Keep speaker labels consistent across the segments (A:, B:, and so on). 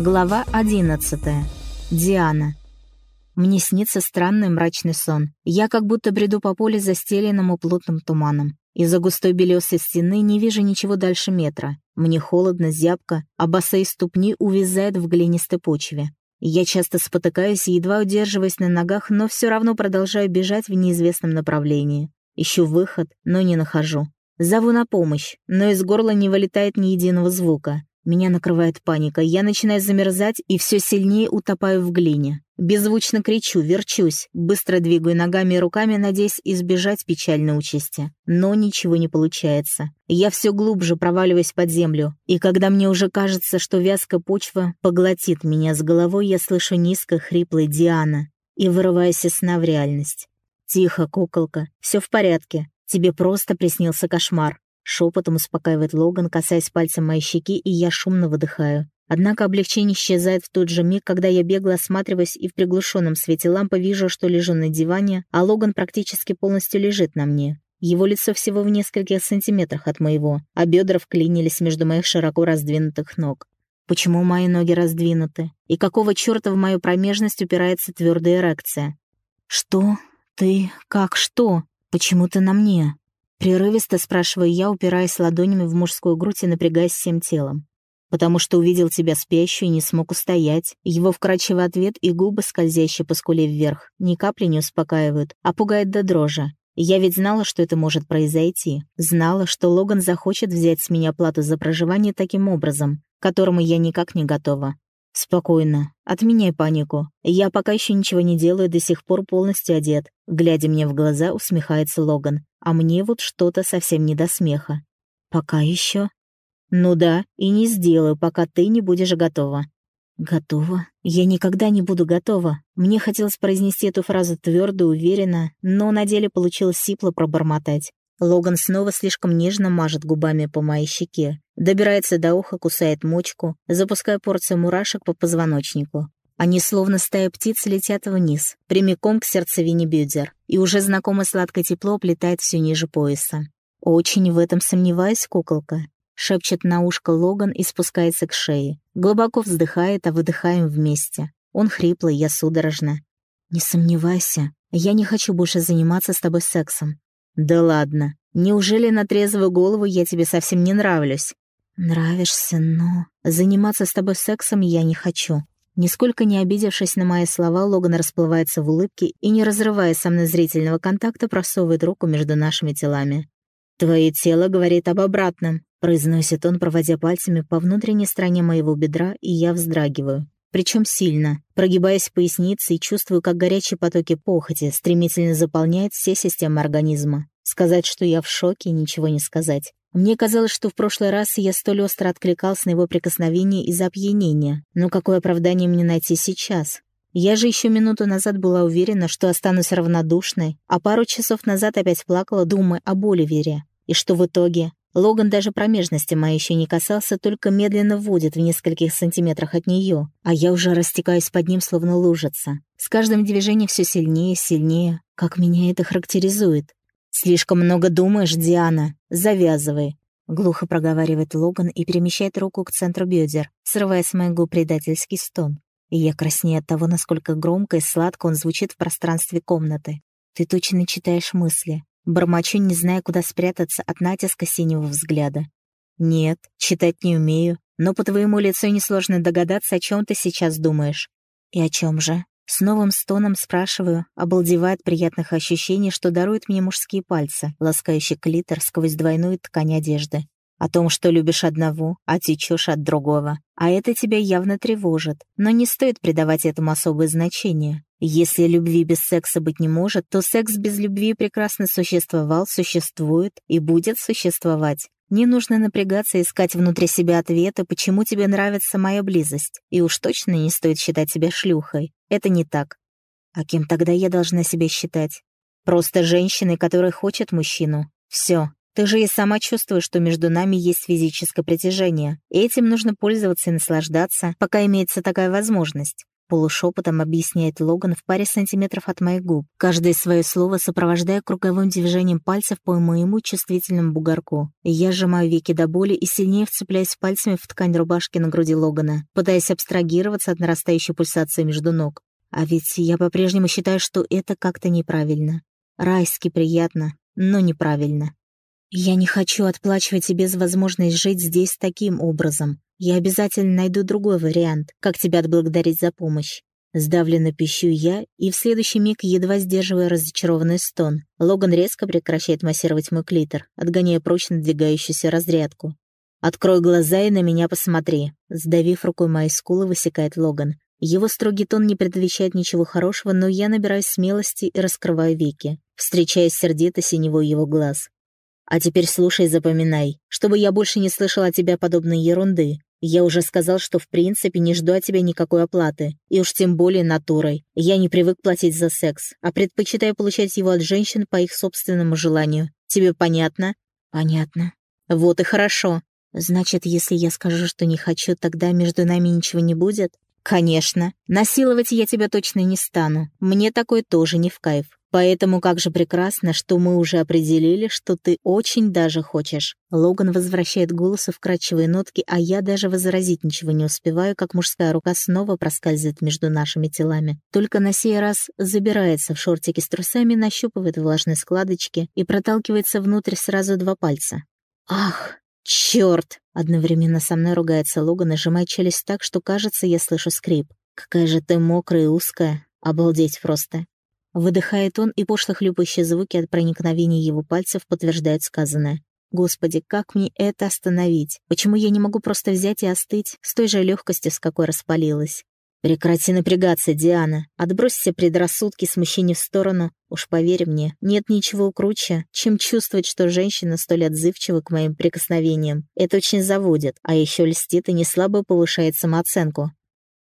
A: Глава 11. Диана. Мне снится странный мрачный сон. Я как будто бреду по полю, застеленному плотным туманом. Из-за густой белесой стены не вижу ничего дальше метра. Мне холодно, зябко, а босые ступни увязают в глинистой почве. Я часто спотыкаюсь едва удерживаясь на ногах, но все равно продолжаю бежать в неизвестном направлении. Ищу выход, но не нахожу. Зову на помощь, но из горла не вылетает ни единого звука. Меня накрывает паника, я начинаю замерзать и все сильнее утопаю в глине. Беззвучно кричу, верчусь, быстро двигаю ногами и руками, надеясь избежать печальной участи. Но ничего не получается. Я все глубже проваливаюсь под землю, и когда мне уже кажется, что вязкая почва поглотит меня с головой, я слышу низко хриплый Диана и вырываюсь из сна в реальность. «Тихо, куколка, все в порядке. Тебе просто приснился кошмар. Шепотом успокаивает Логан, касаясь пальцем моей щеки, и я шумно выдыхаю. Однако облегчение исчезает в тот же миг, когда я бегло осматриваюсь и в приглушенном свете лампы вижу, что лежу на диване, а Логан практически полностью лежит на мне. Его лицо всего в нескольких сантиметрах от моего, а бедра вклинились между моих широко раздвинутых ног. Почему мои ноги раздвинуты? И какого черта в мою промежность упирается твердая эрекция? «Что? Ты? Как что? Почему ты на мне?» Прерывисто спрашиваю я, упираясь ладонями в мужскую грудь и напрягаясь всем телом. «Потому что увидел тебя спящую и не смог устоять». Его вкрадчивый ответ и губы, скользящие по скуле вверх, ни капли не успокаивают, а пугают до дрожи. Я ведь знала, что это может произойти. Знала, что Логан захочет взять с меня плату за проживание таким образом, к которому я никак не готова. «Спокойно. Отменяй панику. Я пока еще ничего не делаю, до сих пор полностью одет». Глядя мне в глаза, усмехается Логан. А мне вот что-то совсем не до смеха. «Пока еще?» «Ну да, и не сделаю, пока ты не будешь готова». «Готова? Я никогда не буду готова». Мне хотелось произнести эту фразу твердо, уверенно, но на деле получилось сипло пробормотать. Логан снова слишком нежно мажет губами по моей щеке, добирается до уха, кусает мочку, запуская порцию мурашек по позвоночнику. Они словно стая птиц летят вниз, прямиком к сердцевине бедер, и уже знакомое сладкое тепло облетает все ниже пояса. «Очень в этом сомневаюсь, куколка», — шепчет на ушко Логан и спускается к шее. Глубоко вздыхает, а выдыхаем вместе. Он хриплый, я судорожно. «Не сомневайся, я не хочу больше заниматься с тобой сексом. «Да ладно. Неужели на трезвую голову я тебе совсем не нравлюсь?» «Нравишься, но... Заниматься с тобой сексом я не хочу». Нисколько не обидевшись на мои слова, Логан расплывается в улыбке и, не разрывая со мной зрительного контакта, просовывает руку между нашими телами. «Твое тело говорит об обратном», — произносит он, проводя пальцами по внутренней стороне моего бедра, и я вздрагиваю. Причем сильно, прогибаясь поясницей, чувствую, как горячие потоки похоти стремительно заполняют все системы организма. Сказать, что я в шоке, ничего не сказать. Мне казалось, что в прошлый раз я столь остро откликался на его прикосновение из-за опьянения. Но какое оправдание мне найти сейчас? Я же еще минуту назад была уверена, что останусь равнодушной, а пару часов назад опять плакала, думая об Оливере. И что в итоге? Логан даже промежности моей еще не касался, только медленно вводит в нескольких сантиметрах от нее, а я уже растекаюсь под ним, словно лужица. С каждым движением все сильнее, сильнее. Как меня это характеризует? «Слишком много думаешь, Диана. Завязывай», — глухо проговаривает Логан и перемещает руку к центру бедер, срывая с моего предательский стон. И я краснею от того, насколько громко и сладко он звучит в пространстве комнаты. Ты точно читаешь мысли. Бормочу, не зная, куда спрятаться от натиска синего взгляда. «Нет, читать не умею, но по твоему лицу несложно догадаться, о чем ты сейчас думаешь». «И о чем же?» С новым стоном спрашиваю, обалдевает приятных ощущений, что даруют мне мужские пальцы, ласкающие клитор сквозь двойную ткань одежды. О том, что любишь одного, а течешь от другого. А это тебя явно тревожит, но не стоит придавать этому особое значение. Если любви без секса быть не может, то секс без любви прекрасно существовал, существует и будет существовать. Не нужно напрягаться искать внутри себя ответы, почему тебе нравится моя близость. И уж точно не стоит считать себя шлюхой. Это не так. А кем тогда я должна себя считать? Просто женщиной, которая хочет мужчину. Все. Ты же и сама чувствуешь, что между нами есть физическое притяжение. Этим нужно пользоваться и наслаждаться, пока имеется такая возможность. Полушепотом объясняет Логан в паре сантиметров от моих губ, каждое свое слово сопровождая круговым движением пальцев по моему чувствительному бугорку. Я сжимаю веки до боли и сильнее вцепляюсь пальцами в ткань рубашки на груди Логана, пытаясь абстрагироваться от нарастающей пульсации между ног. А ведь я по-прежнему считаю, что это как-то неправильно. Райски приятно, но неправильно. Я не хочу отплачивать тебе за возможность жить здесь таким образом. Я обязательно найду другой вариант, как тебя отблагодарить за помощь. Сдавленно пищу я, и в следующий миг едва сдерживая разочарованный стон. Логан резко прекращает массировать мой клитор, отгоняя прочь надвигающуюся разрядку. «Открой глаза и на меня посмотри», — сдавив рукой мои скулы, высекает Логан. Его строгий тон не предвещает ничего хорошего, но я набираюсь смелости и раскрываю веки, встречаясь сердито синевой его глаз. А теперь слушай и запоминай, чтобы я больше не слышал от тебя подобной ерунды. Я уже сказал, что в принципе не жду от тебя никакой оплаты, и уж тем более натурой. Я не привык платить за секс, а предпочитаю получать его от женщин по их собственному желанию. Тебе понятно? Понятно. Вот и хорошо. Значит, если я скажу, что не хочу, тогда между нами ничего не будет? Конечно. Насиловать я тебя точно не стану. Мне такой тоже не в кайф. Поэтому как же прекрасно, что мы уже определили, что ты очень даже хочешь. Логан возвращает голосу вкрадчивые нотки, а я даже возразить ничего не успеваю, как мужская рука снова проскальзывает между нашими телами. Только на сей раз забирается в шортики с трусами, нащупывает влажные складочки и проталкивается внутрь сразу два пальца. «Ах, черт! Одновременно со мной ругается Логан, нажимая челюсть так, что, кажется, я слышу скрип. «Какая же ты мокрая и узкая! Обалдеть просто!» Выдыхает он, и пошло хлюпающие звуки от проникновения его пальцев подтверждают сказанное. Господи, как мне это остановить? Почему я не могу просто взять и остыть с той же легкостью, с какой распалилась? Прекрати напрягаться, Диана. Отбрось все предрассудки, смущения в сторону. Уж поверь мне, нет ничего круче, чем чувствовать, что женщина столь отзывчива к моим прикосновениям. Это очень заводит, а еще льстит и неслабо повышает самооценку.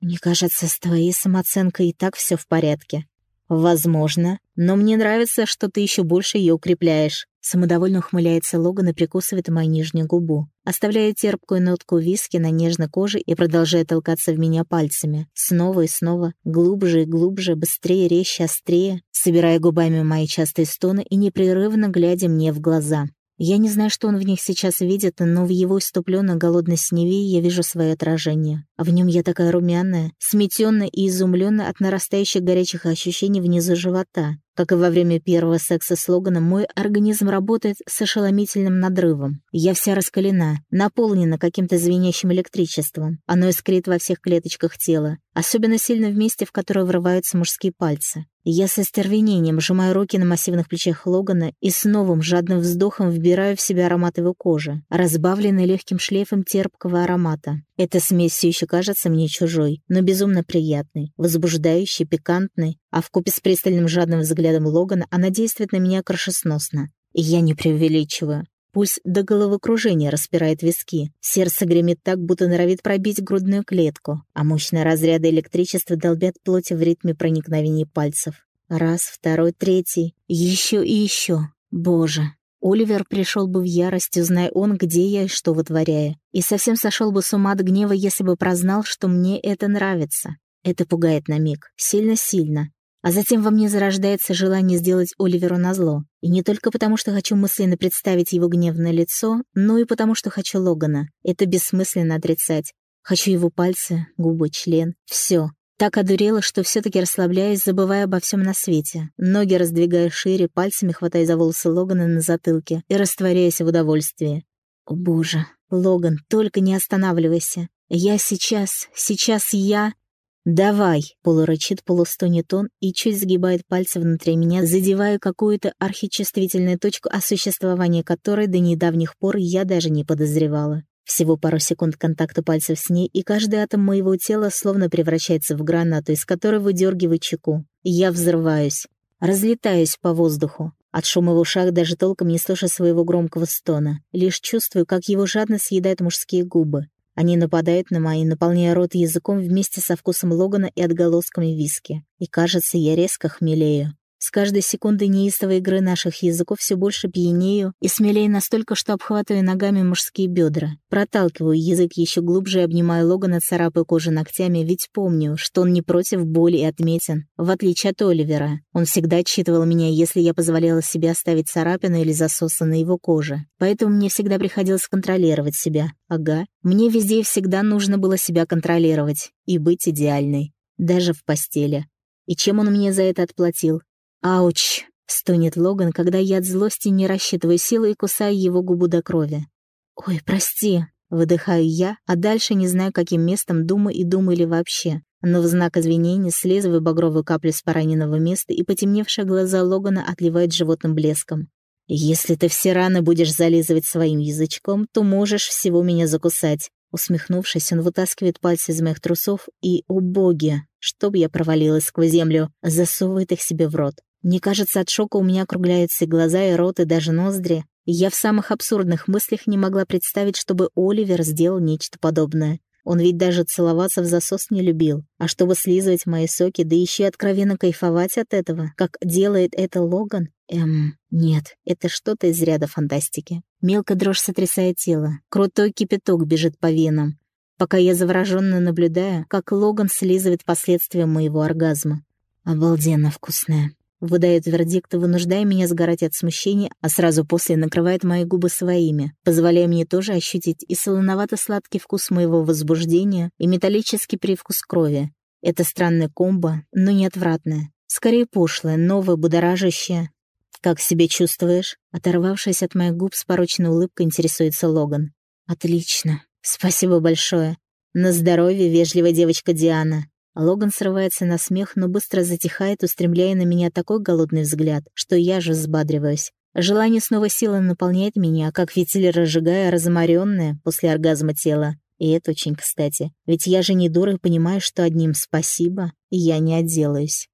A: Мне кажется, с твоей самооценкой и так все в порядке. «Возможно, но мне нравится, что ты еще больше ее укрепляешь». Самодовольно ухмыляется Логан и прикусывает мою нижнюю губу, оставляя терпкую нотку виски на нежной коже и продолжая толкаться в меня пальцами. Снова и снова, глубже и глубже, быстрее, резче, острее, собирая губами мои частые стоны и непрерывно глядя мне в глаза. Я не знаю, что он в них сейчас видит, но в его иступленной голодной синеве я вижу свое отражение. А в нем я такая румяная, сметенная и изумленная от нарастающих горячих ощущений внизу живота. Как и во время первого секса с Логаном, мой организм работает с ошеломительным надрывом. Я вся раскалена, наполнена каким-то звенящим электричеством. Оно искрит во всех клеточках тела, особенно сильно в месте, в которое врываются мужские пальцы. Я со стервенением сжимаю руки на массивных плечах Логана и с новым жадным вздохом вбираю в себя аромат его кожи, разбавленный легким шлейфом терпкого аромата. Эта смесь все еще кажется мне чужой, но безумно приятной, возбуждающей, пикантной, а вкупе с пристальным жадным взглядом Логана она действует на меня крышесносно. И я не преувеличиваю. Пульс до головокружения распирает виски. Сердце гремит так, будто норовит пробить грудную клетку, а мощные разряды электричества долбят плоть в ритме проникновений пальцев. Раз, второй, третий. Еще и еще. Боже. Оливер пришел бы в ярость, узная он, где я и что вытворяю. И совсем сошел бы с ума от гнева, если бы прознал, что мне это нравится. Это пугает на миг. Сильно-сильно. А затем во мне зарождается желание сделать Оливеру назло. И не только потому, что хочу мысленно представить его гневное лицо, но и потому, что хочу Логана. Это бессмысленно отрицать. Хочу его пальцы, губы, член. Все. Так одурела, что все-таки расслабляюсь, забывая обо всем на свете. Ноги раздвигая шире, пальцами хватая за волосы Логана на затылке и растворяясь в удовольствии. О боже, Логан, только не останавливайся. Я сейчас, сейчас я... «Давай!» — полурычит, полустонет он и чуть сгибает пальцы внутри меня, задевая какую-то архичувствительную точку, о существовании которой до недавних пор я даже не подозревала. Всего пару секунд контакта пальцев с ней, и каждый атом моего тела словно превращается в гранату, из которой выдергивает чеку. Я взрываюсь, разлетаюсь по воздуху. От шума в ушах даже толком не слышу своего громкого стона. Лишь чувствую, как его жадно съедают мужские губы. Они нападают на мои, наполняя рот языком вместе со вкусом Логана и отголосками виски. И кажется, я резко хмелею. С каждой секундой неистовой игры наших языков все больше пьянею и смелее настолько, что обхватываю ногами мужские бедра. Проталкиваю язык еще глубже и обнимаю Логана, царапая кожу ногтями, ведь помню, что он не против боли и отметин, в отличие от Оливера. Он всегда отчитывал меня, если я позволяла себе оставить царапину или засосы на его коже. Поэтому мне всегда приходилось контролировать себя. Ага. Мне везде и всегда нужно было себя контролировать и быть идеальной. Даже в постели. И чем он мне за это отплатил? «Ауч!» — стонет Логан, когда я от злости не рассчитываю силы и кусаю его губу до крови. «Ой, прости!» — выдыхаю я, а дальше не знаю, каким местом думаю и думаю ли вообще. Но в знак извинения слезываю багровую каплю с пораненного места, и потемневшие глаза Логана отливают животным блеском. «Если ты все раны будешь зализывать своим язычком, то можешь всего меня закусать». Усмехнувшись, он вытаскивает пальцы из моих трусов и, о чтоб я провалилась сквозь землю, засовывает их себе в рот. Мне кажется, от шока у меня округляются и глаза, и рот, и даже ноздри. Я в самых абсурдных мыслях не могла представить, чтобы Оливер сделал нечто подобное. Он ведь даже целоваться в засос не любил. А чтобы слизывать мои соки, да еще и откровенно кайфовать от этого, как делает это Логан, эм, нет, это что-то из ряда фантастики. Мелко дрожь сотрясает тело, крутой кипяток бежит по венам, пока я завороженно наблюдаю, как Логан слизывает последствия моего оргазма. Обалденно вкусная. Выдает вердикт, вынуждая меня сгорать от смущения, а сразу после накрывает мои губы своими, позволяя мне тоже ощутить и солоновато-сладкий вкус моего возбуждения, и металлический привкус крови. Это странная комбо, но не отвратная. Скорее пошлая, новая, будоражащая. «Как себя чувствуешь?» Оторвавшись от моих губ с порочной улыбкой, интересуется Логан. «Отлично. Спасибо большое. На здоровье, вежливая девочка Диана». Логан срывается на смех, но быстро затихает, устремляя на меня такой голодный взгляд, что я же взбадриваюсь. Желание снова силой наполняет меня, как фитиль разжигая разморенное после оргазма тело. И это очень кстати. Ведь я же не дура и понимаю, что одним «спасибо» я не отделаюсь.